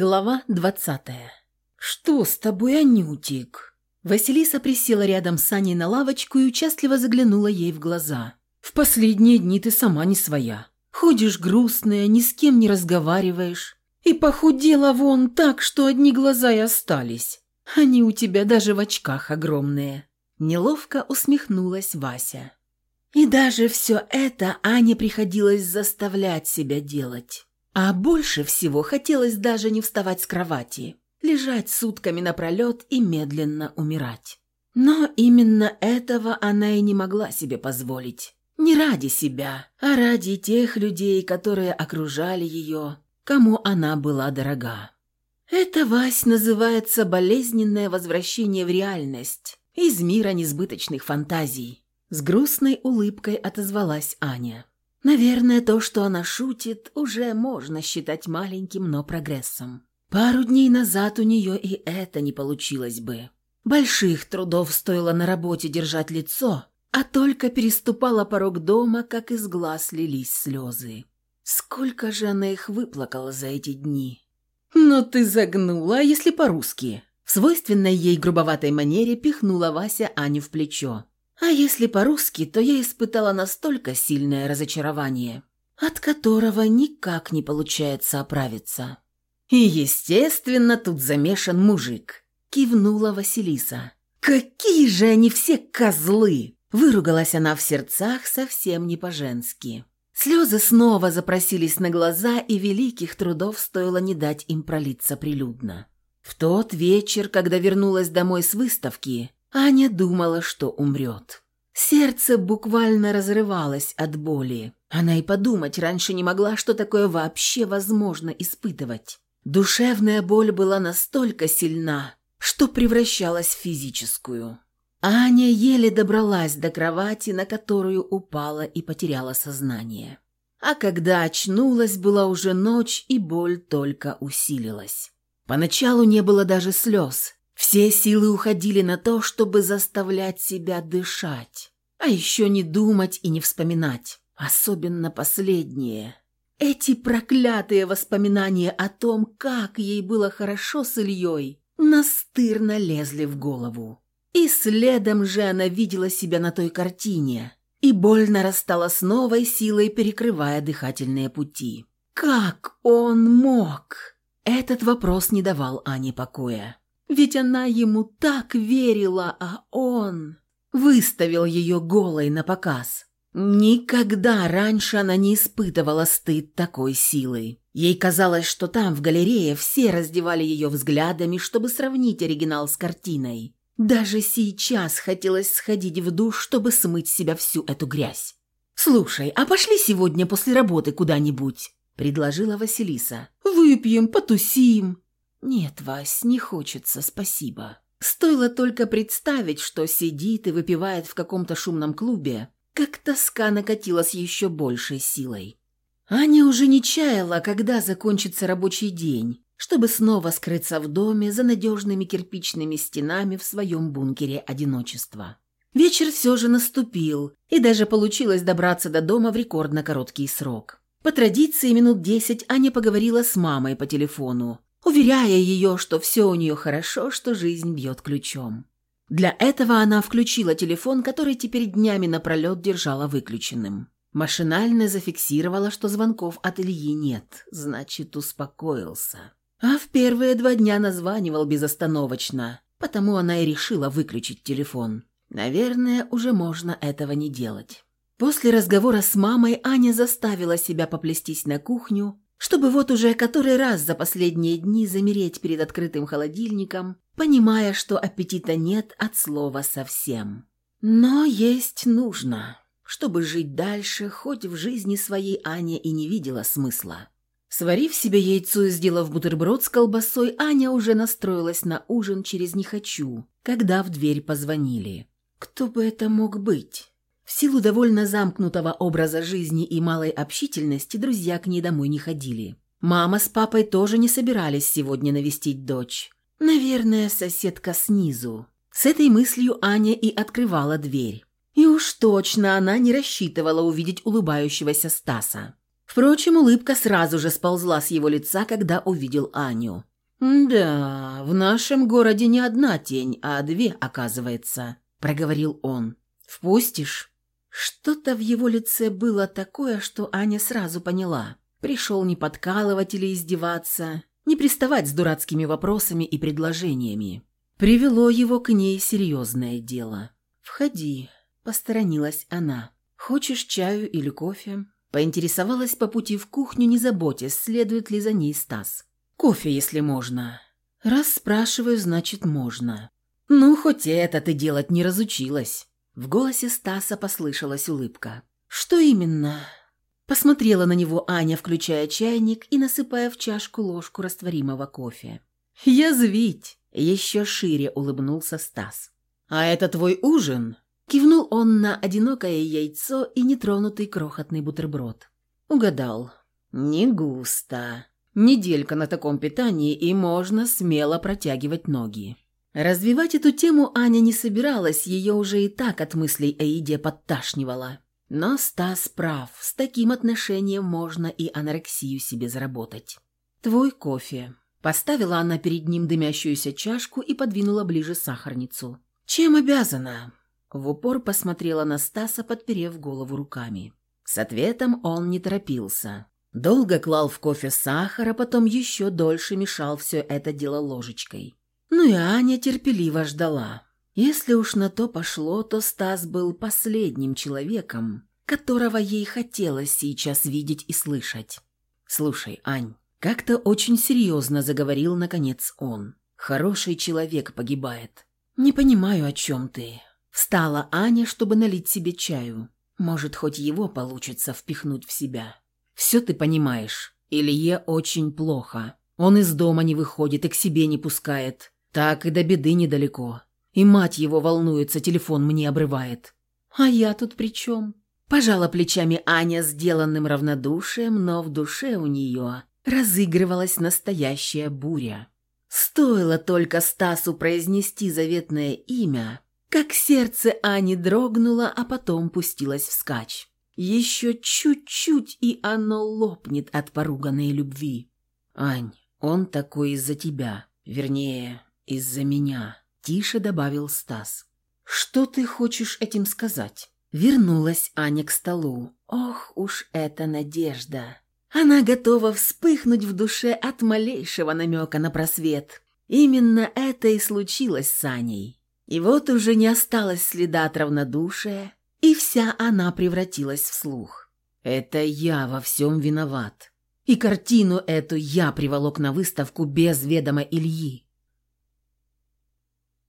Глава двадцатая. «Что с тобой, Анютик?» Василиса присела рядом с Аней на лавочку и участливо заглянула ей в глаза. «В последние дни ты сама не своя. Ходишь грустная, ни с кем не разговариваешь. И похудела вон так, что одни глаза и остались. Они у тебя даже в очках огромные». Неловко усмехнулась Вася. И даже все это Ане приходилось заставлять себя делать. А больше всего хотелось даже не вставать с кровати, лежать сутками напролет и медленно умирать. Но именно этого она и не могла себе позволить. Не ради себя, а ради тех людей, которые окружали ее, кому она была дорога. Это, Вась, называется болезненное возвращение в реальность из мира несбыточных фантазий. С грустной улыбкой отозвалась Аня. Наверное, то, что она шутит, уже можно считать маленьким, но прогрессом. Пару дней назад у нее и это не получилось бы. Больших трудов стоило на работе держать лицо, а только переступала порог дома, как из глаз лились слезы. Сколько же она их выплакала за эти дни. «Но ты загнула, если по-русски?» В свойственной ей грубоватой манере пихнула Вася Аню в плечо. А если по-русски, то я испытала настолько сильное разочарование, от которого никак не получается оправиться. И, естественно, тут замешан мужик, кивнула Василиса. Какие же они все козлы! Выругалась она в сердцах совсем не по-женски. Слезы снова запросились на глаза, и великих трудов стоило не дать им пролиться прилюдно. В тот вечер, когда вернулась домой с выставки, Аня думала, что умрет. Сердце буквально разрывалось от боли. Она и подумать раньше не могла, что такое вообще возможно испытывать. Душевная боль была настолько сильна, что превращалась в физическую. Аня еле добралась до кровати, на которую упала и потеряла сознание. А когда очнулась, была уже ночь, и боль только усилилась. Поначалу не было даже слез – все силы уходили на то, чтобы заставлять себя дышать, а еще не думать и не вспоминать, особенно последнее. Эти проклятые воспоминания о том, как ей было хорошо с Ильей, настырно лезли в голову. И следом же она видела себя на той картине, и боль нарастала с новой силой, перекрывая дыхательные пути. Как он мог? Этот вопрос не давал Ане покоя. Ведь она ему так верила, а он выставил ее голой на показ. Никогда раньше она не испытывала стыд такой силы. Ей казалось, что там, в галерее, все раздевали ее взглядами, чтобы сравнить оригинал с картиной. Даже сейчас хотелось сходить в душ, чтобы смыть с себя всю эту грязь. «Слушай, а пошли сегодня после работы куда-нибудь?» – предложила Василиса. «Выпьем, потусим». «Нет, Вась, не хочется, спасибо». Стоило только представить, что сидит и выпивает в каком-то шумном клубе, как тоска накатила с еще большей силой. Аня уже не чаяла, когда закончится рабочий день, чтобы снова скрыться в доме за надежными кирпичными стенами в своем бункере одиночества. Вечер все же наступил, и даже получилось добраться до дома в рекордно короткий срок. По традиции минут десять Аня поговорила с мамой по телефону, уверяя ее, что все у нее хорошо, что жизнь бьет ключом. Для этого она включила телефон, который теперь днями напролет держала выключенным. Машинально зафиксировала, что звонков от Ильи нет, значит, успокоился. А в первые два дня названивал безостановочно, потому она и решила выключить телефон. Наверное, уже можно этого не делать. После разговора с мамой Аня заставила себя поплестись на кухню чтобы вот уже который раз за последние дни замереть перед открытым холодильником, понимая, что аппетита нет от слова совсем. Но есть нужно, чтобы жить дальше, хоть в жизни своей Аня и не видела смысла. Сварив себе яйцо и сделав бутерброд с колбасой, Аня уже настроилась на ужин через «не хочу», когда в дверь позвонили. Кто бы это мог быть? В силу довольно замкнутого образа жизни и малой общительности друзья к ней домой не ходили. Мама с папой тоже не собирались сегодня навестить дочь. Наверное, соседка снизу. С этой мыслью Аня и открывала дверь. И уж точно она не рассчитывала увидеть улыбающегося Стаса. Впрочем, улыбка сразу же сползла с его лица, когда увидел Аню. «Да, в нашем городе не одна тень, а две, оказывается», — проговорил он. «Впустишь?» Что-то в его лице было такое, что Аня сразу поняла. Пришел не подкалывать или издеваться, не приставать с дурацкими вопросами и предложениями. Привело его к ней серьезное дело. «Входи», — посторонилась она. «Хочешь чаю или кофе?» Поинтересовалась по пути в кухню, не заботясь, следует ли за ней Стас. «Кофе, если можно». «Раз спрашиваю, значит, можно». «Ну, хоть это ты делать не разучилась». В голосе Стаса послышалась улыбка. «Что именно?» Посмотрела на него Аня, включая чайник и насыпая в чашку ложку растворимого кофе. «Язвить!» – еще шире улыбнулся Стас. «А это твой ужин?» Кивнул он на одинокое яйцо и нетронутый крохотный бутерброд. Угадал. «Не густо. Неделька на таком питании, и можно смело протягивать ноги». Развивать эту тему Аня не собиралась, ее уже и так от мыслей о еде подташнивала. Но Стас прав, с таким отношением можно и анорексию себе заработать. «Твой кофе». Поставила она перед ним дымящуюся чашку и подвинула ближе сахарницу. «Чем обязана?» В упор посмотрела на Стаса, подперев голову руками. С ответом он не торопился. Долго клал в кофе сахар, а потом еще дольше мешал все это дело ложечкой. Ну и Аня терпеливо ждала. Если уж на то пошло, то Стас был последним человеком, которого ей хотелось сейчас видеть и слышать. «Слушай, Ань, как-то очень серьезно заговорил, наконец, он. Хороший человек погибает. Не понимаю, о чем ты. Встала Аня, чтобы налить себе чаю. Может, хоть его получится впихнуть в себя. Все ты понимаешь. Илье очень плохо. Он из дома не выходит и к себе не пускает. Так и до беды недалеко. И мать его волнуется, телефон мне обрывает. А я тут при чем? Пожала плечами Аня сделанным равнодушием, но в душе у нее разыгрывалась настоящая буря. Стоило только Стасу произнести заветное имя, как сердце Ани дрогнуло, а потом пустилось вскачь. Еще чуть-чуть, и оно лопнет от поруганной любви. «Ань, он такой из-за тебя. Вернее, из-за меня», — тише добавил Стас. «Что ты хочешь этим сказать?» Вернулась Аня к столу. «Ох уж эта надежда!» Она готова вспыхнуть в душе от малейшего намека на просвет. Именно это и случилось с Аней. И вот уже не осталось следа от равнодушия, и вся она превратилась в слух. «Это я во всем виноват. И картину эту я приволок на выставку без ведома Ильи».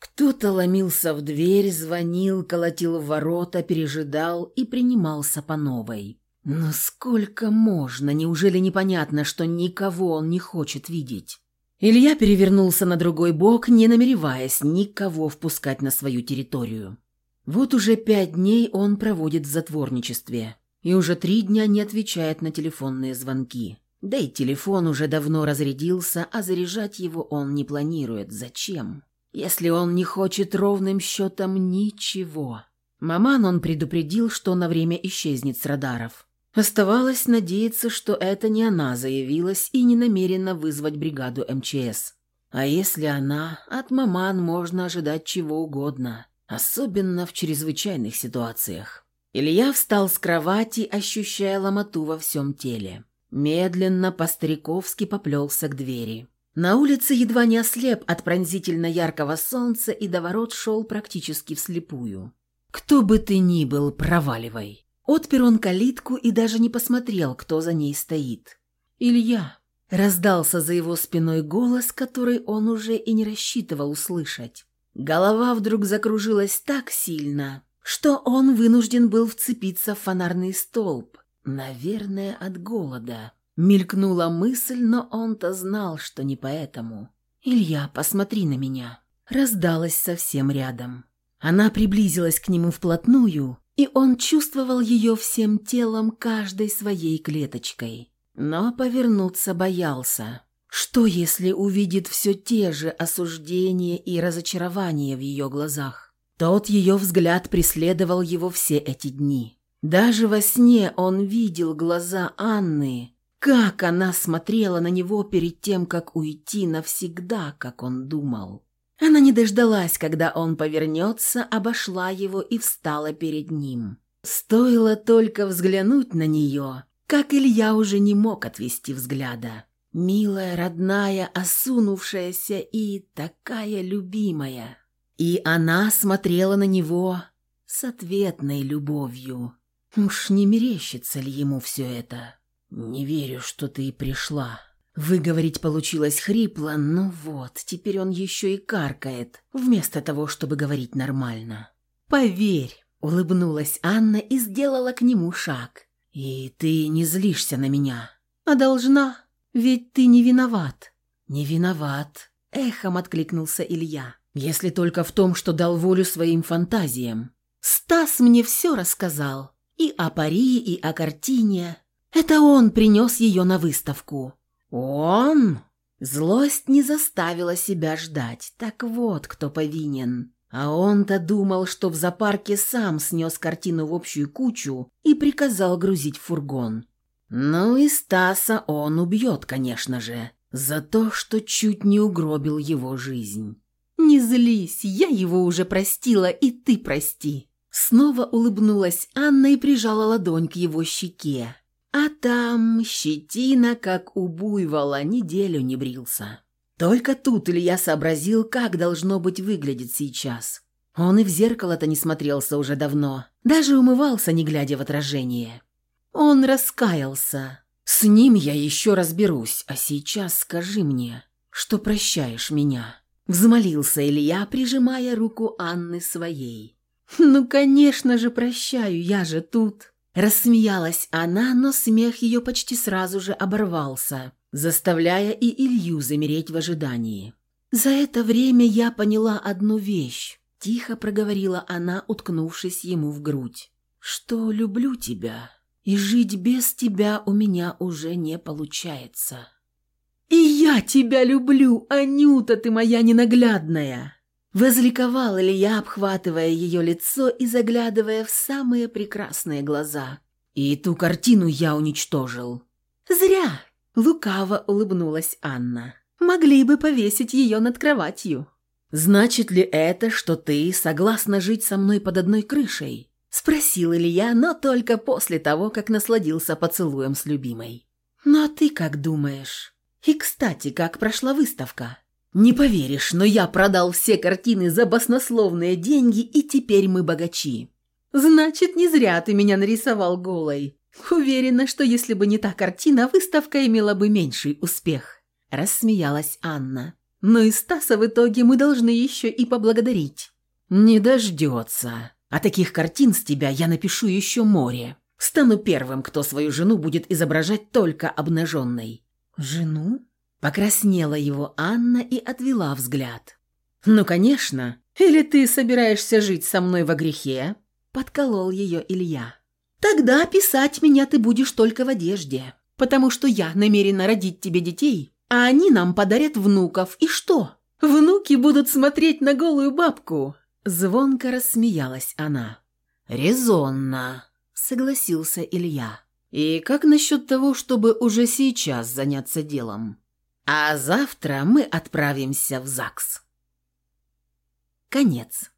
Кто-то ломился в дверь, звонил, колотил в ворота, пережидал и принимался по новой. Но сколько можно? Неужели непонятно, что никого он не хочет видеть? Илья перевернулся на другой бок, не намереваясь никого впускать на свою территорию. Вот уже пять дней он проводит в затворничестве, и уже три дня не отвечает на телефонные звонки. Да и телефон уже давно разрядился, а заряжать его он не планирует. Зачем? Если он не хочет ровным счетом ничего. Маман он предупредил, что на время исчезнет с радаров. Оставалось надеяться, что это не она заявилась и не намерена вызвать бригаду МЧС. А если она, от маман можно ожидать чего угодно, особенно в чрезвычайных ситуациях. Илья встал с кровати, ощущая ломоту во всем теле. Медленно, по-стариковски поплелся к двери. На улице едва не ослеп от пронзительно яркого солнца и до ворот шел практически вслепую. «Кто бы ты ни был, проваливай!» Отпер он калитку и даже не посмотрел, кто за ней стоит. «Илья!» Раздался за его спиной голос, который он уже и не рассчитывал услышать. Голова вдруг закружилась так сильно, что он вынужден был вцепиться в фонарный столб. Наверное, от голода. Мелькнула мысль, но он-то знал, что не поэтому. «Илья, посмотри на меня!» Раздалась совсем рядом. Она приблизилась к нему вплотную, и он чувствовал ее всем телом, каждой своей клеточкой. Но повернуться боялся. Что, если увидит все те же осуждения и разочарования в ее глазах? Тот ее взгляд преследовал его все эти дни. Даже во сне он видел глаза Анны, Как она смотрела на него перед тем, как уйти навсегда, как он думал. Она не дождалась, когда он повернется, обошла его и встала перед ним. Стоило только взглянуть на нее, как Илья уже не мог отвести взгляда. Милая, родная, осунувшаяся и такая любимая. И она смотрела на него с ответной любовью. Уж не мерещится ли ему все это? «Не верю, что ты пришла», Выговорить получилось хрипло, но вот, теперь он еще и каркает, вместо того, чтобы говорить нормально. «Поверь», — улыбнулась Анна и сделала к нему шаг. «И ты не злишься на меня?» «А должна, ведь ты не виноват». «Не виноват», — эхом откликнулся Илья. «Если только в том, что дал волю своим фантазиям». «Стас мне все рассказал. И о пари, и о картине. Это он принес ее на выставку». «Он?» Злость не заставила себя ждать. Так вот, кто повинен. А он-то думал, что в зоопарке сам снес картину в общую кучу и приказал грузить в фургон. Ну и Стаса он убьет, конечно же, за то, что чуть не угробил его жизнь. «Не злись, я его уже простила, и ты прости». Снова улыбнулась Анна и прижала ладонь к его щеке. А там щетина, как у буйвола, неделю не брился. Только тут Илья сообразил, как должно быть выглядеть сейчас. Он и в зеркало-то не смотрелся уже давно, даже умывался, не глядя в отражение. Он раскаялся. «С ним я еще разберусь, а сейчас скажи мне, что прощаешь меня». Взмолился Илья, прижимая руку Анны своей. «Ну, конечно же, прощаю, я же тут». Рассмеялась она, но смех ее почти сразу же оборвался, заставляя и Илью замереть в ожидании. «За это время я поняла одну вещь», – тихо проговорила она, уткнувшись ему в грудь. «Что люблю тебя, и жить без тебя у меня уже не получается». «И я тебя люблю, Анюта ты моя ненаглядная!» Возликовал Илья, обхватывая ее лицо и заглядывая в самые прекрасные глаза. «И ту картину я уничтожил». «Зря!» – лукаво улыбнулась Анна. «Могли бы повесить ее над кроватью». «Значит ли это, что ты согласна жить со мной под одной крышей?» – спросил Илья, но только после того, как насладился поцелуем с любимой. «Ну а ты как думаешь? И, кстати, как прошла выставка?» «Не поверишь, но я продал все картины за баснословные деньги, и теперь мы богачи». «Значит, не зря ты меня нарисовал голой. Уверена, что если бы не та картина, выставка имела бы меньший успех», – рассмеялась Анна. «Но и Стаса в итоге мы должны еще и поблагодарить». «Не дождется. А таких картин с тебя я напишу еще море. Стану первым, кто свою жену будет изображать только обнаженной». «Жену?» Покраснела его Анна и отвела взгляд. «Ну, конечно. Или ты собираешься жить со мной во грехе?» Подколол ее Илья. «Тогда писать меня ты будешь только в одежде, потому что я намерена родить тебе детей, а они нам подарят внуков. И что? Внуки будут смотреть на голую бабку?» Звонко рассмеялась она. «Резонно», — согласился Илья. «И как насчет того, чтобы уже сейчас заняться делом?» А завтра мы отправимся в ЗАГС. Конец.